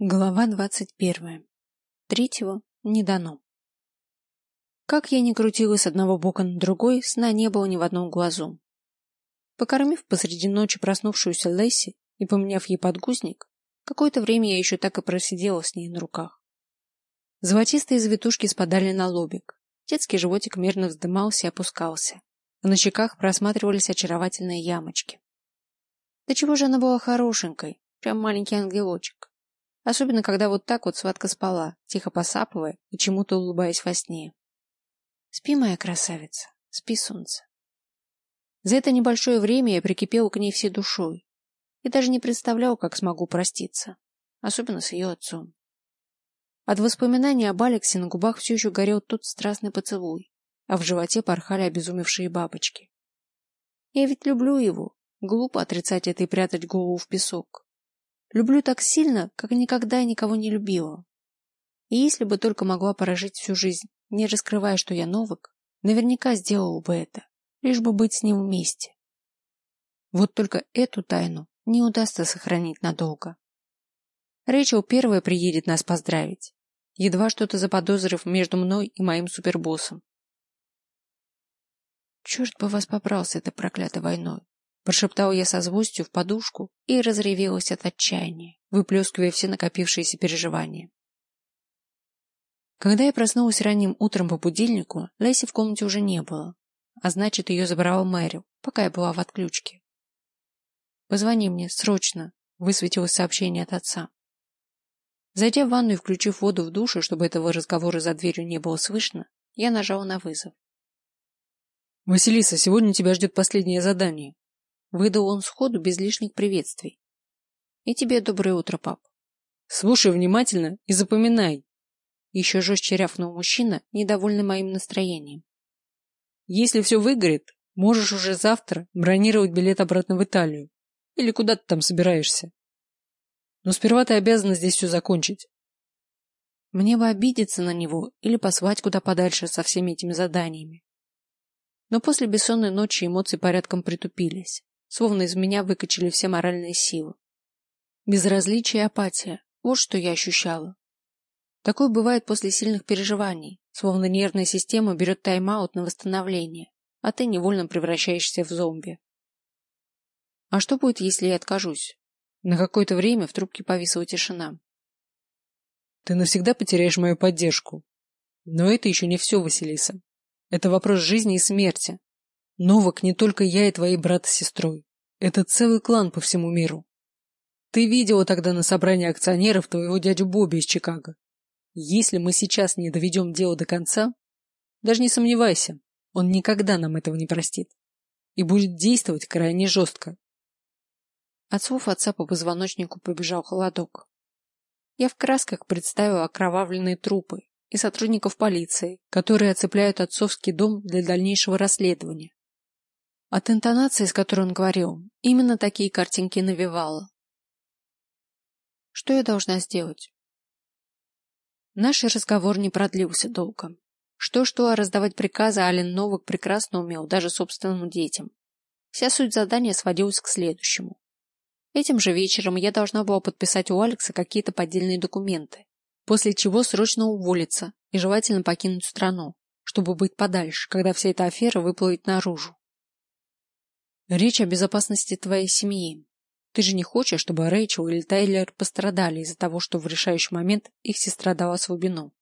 Глава двадцать первая. Третьего не дано. Как я ни крутилась с одного бока на другой, сна не было ни в одном глазу. Покормив посреди ночи проснувшуюся Лесси и поменяв ей подгузник, какое-то время я еще так и просидела с ней на руках. Золотистые завитушки спадали на лобик, детский животик мерно вздымался и опускался, а на щеках просматривались очаровательные ямочки. Да чего же она была хорошенькой, прям маленький ангелочек. Особенно, когда вот так вот сладко спала, тихо посапывая и чему-то улыбаясь во сне. Спи, моя красавица, спи, солнце. За это небольшое время я прикипела к ней всей душой и даже не представлял, как смогу проститься, особенно с ее отцом. От воспоминаний об Алексе на губах все еще горел тот страстный поцелуй, а в животе порхали обезумевшие бабочки. Я ведь люблю его, глупо отрицать это и прятать голову в песок. Люблю так сильно, как никогда никого не любила. И если бы только могла прожить всю жизнь, не раскрывая, что я новок, наверняка сделала бы это, лишь бы быть с ним вместе. Вот только эту тайну не удастся сохранить надолго. Рэйчел первая приедет нас поздравить, едва что-то заподозрив между мной и моим супербоссом. Черт бы вас побрал с этой проклятой войной. Прошептал я со злостью в подушку и разревелась от отчаяния, выплескивая все накопившиеся переживания. Когда я проснулась ранним утром по будильнику, Лэйси в комнате уже не было, а значит, ее забрала Мэрил, пока я была в отключке. «Позвони мне, срочно!» — высветилось сообщение от отца. Зайдя в ванну и включив воду в душе, чтобы этого разговора за дверью не было слышно, я нажала на вызов. «Василиса, сегодня тебя ждет последнее задание», Выдал он сходу без лишних приветствий. И тебе доброе утро, пап. Слушай внимательно и запоминай. Еще жестче рявкнул мужчина, недовольный моим настроением. Если все выгорит, можешь уже завтра бронировать билет обратно в Италию. Или куда ты там собираешься. Но сперва ты обязана здесь все закончить. Мне бы обидеться на него или послать куда подальше со всеми этими заданиями. Но после бессонной ночи эмоции порядком притупились словно из меня выкачали все моральные силы. Безразличие и апатия – вот что я ощущала. Такое бывает после сильных переживаний, словно нервная система берет тайм-аут на восстановление, а ты невольно превращаешься в зомби. А что будет, если я откажусь? На какое-то время в трубке повисла тишина. Ты навсегда потеряешь мою поддержку. Но это еще не все, Василиса. Это вопрос жизни и смерти. Новак не только я и твои брат с сестрой. Это целый клан по всему миру. Ты видела тогда на собрании акционеров твоего дядю Бобби из Чикаго. Если мы сейчас не доведем дело до конца, даже не сомневайся, он никогда нам этого не простит и будет действовать крайне жестко. От слов отца по позвоночнику побежал холодок. Я в красках представила окровавленные трупы и сотрудников полиции, которые оцепляют отцовский дом для дальнейшего расследования. От интонации, с которой он говорил, именно такие картинки навевало. Что я должна сделать? Наш разговор не продлился долго. Что-что, а раздавать приказы Ален Новак прекрасно умел даже собственным детям. Вся суть задания сводилась к следующему. Этим же вечером я должна была подписать у Алекса какие-то поддельные документы, после чего срочно уволиться и желательно покинуть страну, чтобы быть подальше, когда вся эта афера выплывет наружу. Речь о безопасности твоей семьи. Ты же не хочешь, чтобы Рэйчел или Тайлер пострадали из-за того, что в решающий момент их сестра дала слабину.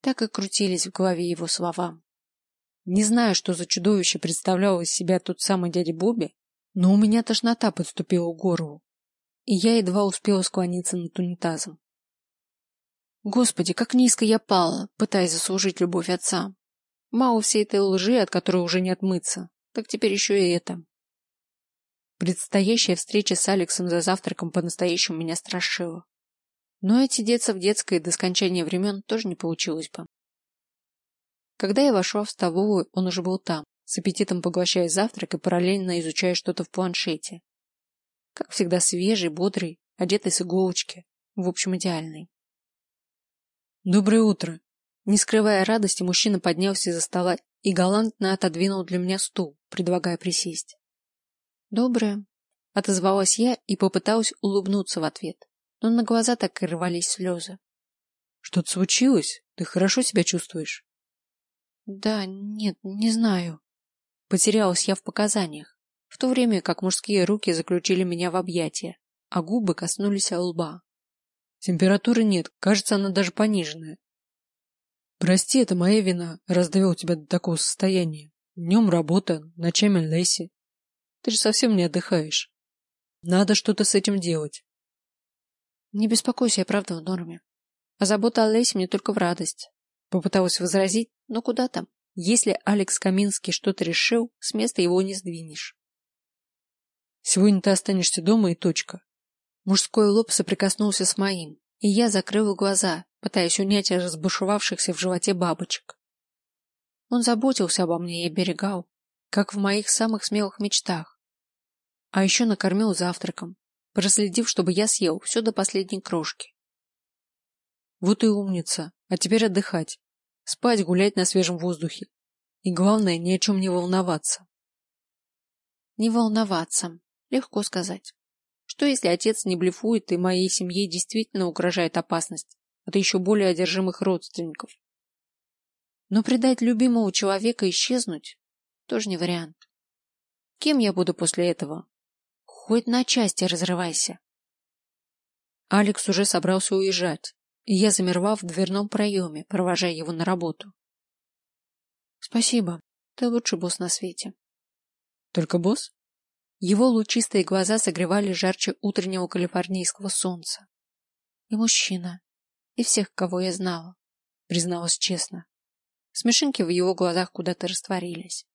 Так и крутились в голове его слова. Не знаю, что за чудовище представлял из себя тот самый дядя Бобби, но у меня тошнота подступила к горлу, и я едва успела склониться над унитазом. Господи, как низко я пала, пытаясь заслужить любовь отца. Мало всей этой лжи, от которой уже не отмыться так теперь еще и это. Предстоящая встреча с Алексом за завтраком по-настоящему меня страшила. Но отсидеться в детской до скончания времен тоже не получилось бы. Когда я вошла в столовую, он уже был там, с аппетитом поглощая завтрак и параллельно изучая что-то в планшете. Как всегда свежий, бодрый, одетый с иголочки, в общем идеальный. Доброе утро. Не скрывая радости, мужчина поднялся из-за стола и галантно отодвинул для меня стул, предлагая присесть. «Доброе», — отозвалась я и попыталась улыбнуться в ответ. но на глаза так и рвались слезы. Что-то случилось? Ты хорошо себя чувствуешь? Да, нет, не знаю. Потерялась я в показаниях, в то время как мужские руки заключили меня в объятия, а губы коснулись лба. Температуры нет, кажется, она даже пониженная. Прости, это моя вина, раз довел тебя до такого состояния. Днем работа, ночами Лесси. Ты же совсем не отдыхаешь. Надо что-то с этим делать. Не беспокойся, я правда в норме. А забота о Лесе мне только в радость. Попыталась возразить, но куда там? Если Алекс Каминский что-то решил, с места его не сдвинешь. Сегодня ты останешься дома и точка. Мужской лоб соприкоснулся с моим, и я закрыла глаза, пытаясь унять разбушевавшихся в животе бабочек. Он заботился обо мне и оберегал, как в моих самых смелых мечтах. А еще накормил завтраком, проследив, чтобы я съел все до последней крошки. Вот и умница. А теперь отдыхать. Спать, гулять на свежем воздухе. И главное, ни о чем не волноваться. Не волноваться. Легко сказать. Что если отец не блефует и моей семье действительно угрожает опасность от еще более одержимых родственников? Но предать любимого человека исчезнуть тоже не вариант. Кем я буду после этого? Хоть на части разрывайся. Алекс уже собрался уезжать, и я замерла в дверном проеме, провожая его на работу. Спасибо. Ты лучший босс на свете. Только босс? Его лучистые глаза согревали жарче утреннего калифорнийского солнца. И мужчина, и всех, кого я знала, призналась честно. Смешинки в его глазах куда-то растворились.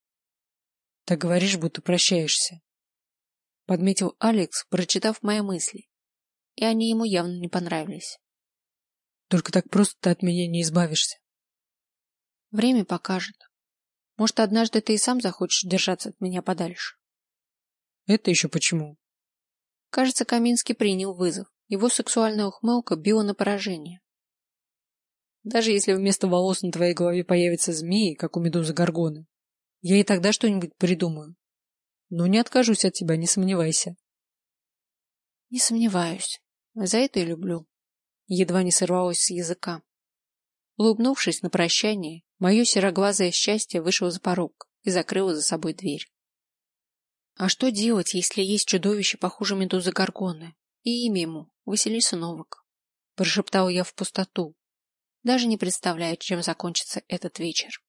Так говоришь, будто прощаешься. Подметил Алекс, прочитав мои мысли. И они ему явно не понравились. Только так просто ты от меня не избавишься. Время покажет. Может, однажды ты и сам захочешь держаться от меня подальше. Это еще почему? Кажется, Каминский принял вызов. Его сексуальная ухмылка била на поражение. Даже если вместо волос на твоей голове появятся змеи, как у медузы Горгоны, я и тогда что-нибудь придумаю. Но не откажусь от тебя, не сомневайся. Не сомневаюсь. За это и люблю едва не сорвалось с языка. Улыбнувшись на прощание, мое сероглазое счастье вышло за порог и закрыло за собой дверь. А что делать, если есть чудовище, похуже медузы Горгоны, и имя ему Василиса Новак? Прошептал я в пустоту, даже не представляя, чем закончится этот вечер.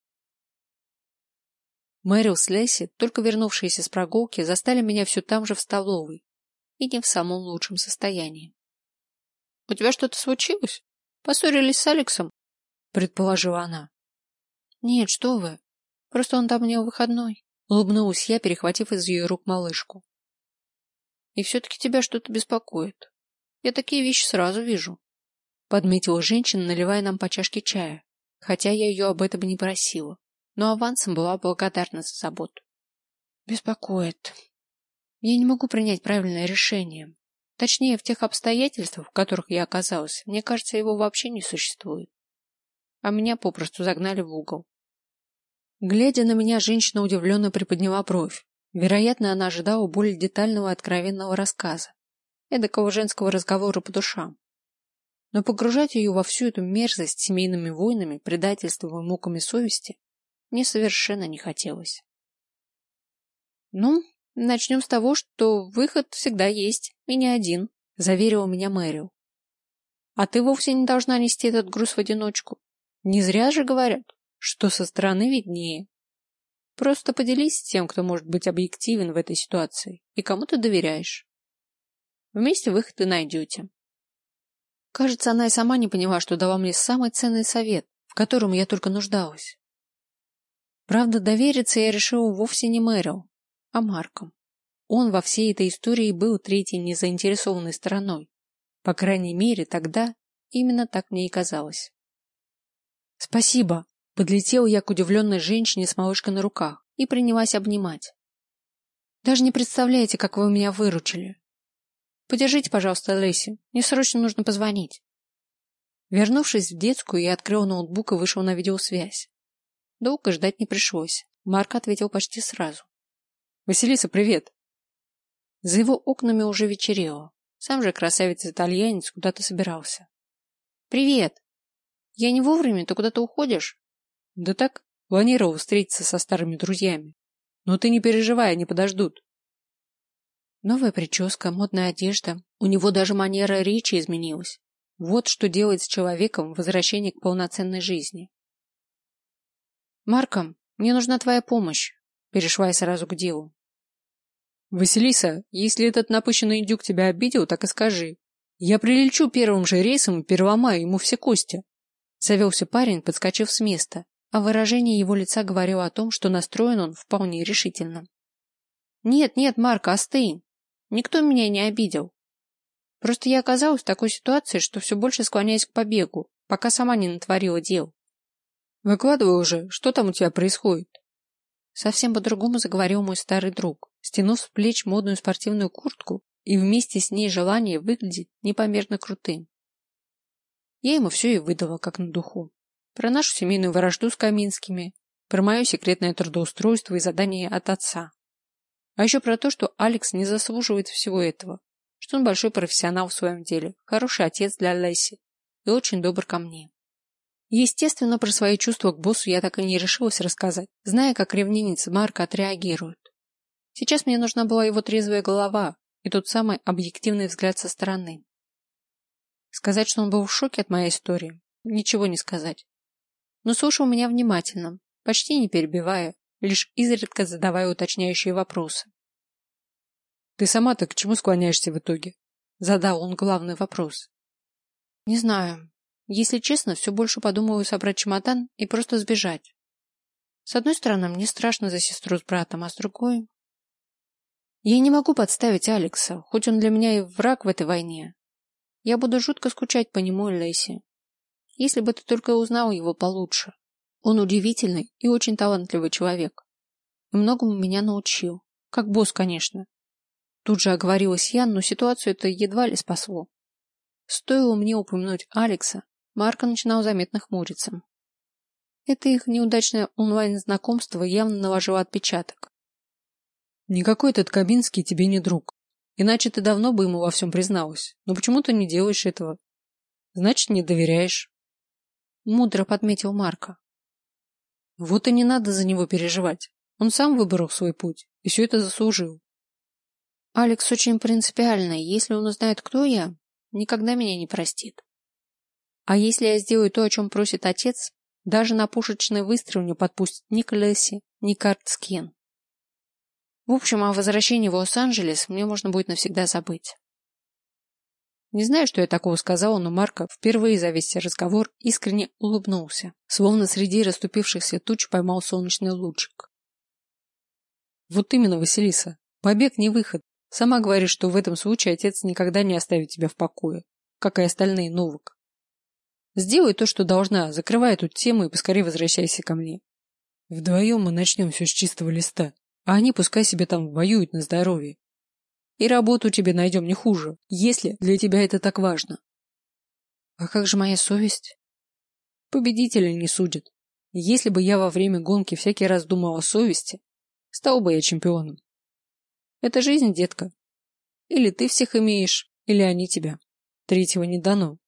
Мэрил с Лесси, только вернувшиеся с прогулки, застали меня все там же в столовой и не в самом лучшем состоянии. У тебя что-то случилось? Поссорились с Алексом? предположила она. Нет, что вы. Просто он там мне в выходной. Улыбнулась я, перехватив из ее рук малышку. И все-таки тебя что-то беспокоит. Я такие вещи сразу вижу. Подметила женщина, наливая нам по чашке чая, хотя я ее об этом не просила, но авансом была благодарна за заботу. Беспокоит. Я не могу принять правильное решение. Точнее, в тех обстоятельствах, в которых я оказалась, мне кажется, его вообще не существует. А меня попросту загнали в угол. Глядя на меня, женщина удивленно приподняла бровь. Вероятно, она ожидала более детального откровенного рассказа, эдакого женского разговора по душам. Но погружать ее во всю эту мерзость семейными войнами, предательством и муками совести мне совершенно не хотелось. Ну, Начнем с того, что выход всегда есть, и не один, заверила меня Мэрил. А ты вовсе не должна нести этот груз в одиночку. Не зря же говорят, что со стороны виднее. Просто поделись с тем, кто может быть объективен в этой ситуации и кому ты доверяешь. Вместе выход и найдете. Кажется, она и сама не поняла, что дала мне самый ценный совет, в котором я только нуждалась. Правда, довериться я решила вовсе не Мэрил, а Марком. Он во всей этой истории был третьей незаинтересованной стороной. По крайней мере, тогда именно так мне и казалось. Спасибо. Подлетел я к удивленной женщине с малышкой на руках и принялась обнимать. Даже не представляете, как вы меня выручили. Подержите, пожалуйста, Лэйси. Мне срочно нужно позвонить. Вернувшись в детскую, я открыл ноутбук и вышел на видеосвязь. Долго ждать не пришлось. Марк ответил почти сразу. Василиса, привет. За его окнами уже вечерело. Сам же красавец-итальянец куда-то собирался. «Привет! Я не вовремя, ты куда-то уходишь?» «Да так, планировал встретиться со старыми друзьями. Но ты не переживай, они подождут». Новая прическа, модная одежда. У него даже манера речи изменилась. Вот что делает с человеком возвращение к полноценной жизни. «Марком, мне нужна твоя помощь», — перешла я сразу к делу. «Василиса, если этот напыщенный индюк тебя обидел, так и скажи. Я прилечу первым же рейсом и переломаю ему все кости. Завелся парень, подскочив с места, а выражение его лица говорило о том, что настроен он вполне решительно. Нет, нет, Марк, остынь. Никто меня не обидел. Просто я оказалась в такой ситуации, что все больше склоняюсь к побегу, пока сама не натворила дел. Выкладывай уже, что там у тебя происходит? Совсем по-другому заговорил мой старый друг, стянув с плеч модную спортивную куртку и вместе с ней желание выглядеть непомерно крутым. Я ему все и выдала, как на духу. Про нашу семейную вражду с Каминскими, про мое секретное трудоустройство и задание от отца. А еще про то, что Алекс не заслуживает всего этого, что он большой профессионал в своем деле, хороший отец для Лесси и очень добр ко мне. Естественно, про свои чувства к боссу я так и не решилась рассказать, зная, как ревнивец Марка отреагирует. Сейчас мне нужна была его трезвая голова, и тот самый объективный взгляд со стороны. Сказать, что он был в шоке от моей истории, ничего не сказать. Но слушал меня внимательно, почти не перебивая, лишь изредка задавая уточняющие вопросы. «Ты сама-то к чему склоняешься в итоге?» Задал он главный вопрос. «Не знаю. Если честно, все больше подумываю собрать чемодан и просто сбежать. С одной стороны, мне страшно за сестру с братом, а с другой... Я не могу подставить Алекса, хоть он для меня и враг в этой войне. Я буду жутко скучать по нему и Лэйси. Если бы ты только узнал его получше. Он удивительный и очень талантливый человек. И многому меня научил. Как босс, конечно. Тут же оговорилась я, но ситуацию это едва ли спасло. Стоило мне упомянуть Алекса, Марко начинал заметно хмуриться. Это их неудачное онлайн-знакомство явно наложило отпечаток. Никакой этот Кабинский тебе не друг. Иначе ты давно бы ему во всем призналась. Но почему ты не делаешь этого? Значит, не доверяешь. Мудро подметил Марка. Вот и не надо за него переживать. Он сам выбрал свой путь и все это заслужил. Алекс очень принципиальный. Если он узнает, кто я, никогда меня не простит. А если я сделаю то, о чем просит отец, даже на пушечный выстрел не подпустит ни Клесси, ни Картскин. В общем, о возвращении в Лос-Анджелес мне можно будет навсегда забыть. Не знаю, что я такого сказала, но Марко впервые за весь разговор искренне улыбнулся, словно среди расступившихся туч поймал солнечный лучик. Вот именно, Василиса. Побег не выход. Сама говоришь, что в этом случае отец никогда не оставит тебя в покое, как и остальные Новак. Сделай то, что должна, закрывай эту тему и поскорее возвращайся ко мне. Вдвоем мы начнем все с чистого листа. А они пускай себе там воюют на здоровье. И работу тебе найдем не хуже, если для тебя это так важно. А как же моя совесть? Победителя не судят. Если бы я во время гонки всякий раз думал о совести, стал бы я чемпионом. Это жизнь, детка. Или ты всех имеешь, или они тебя. Третьего не дано.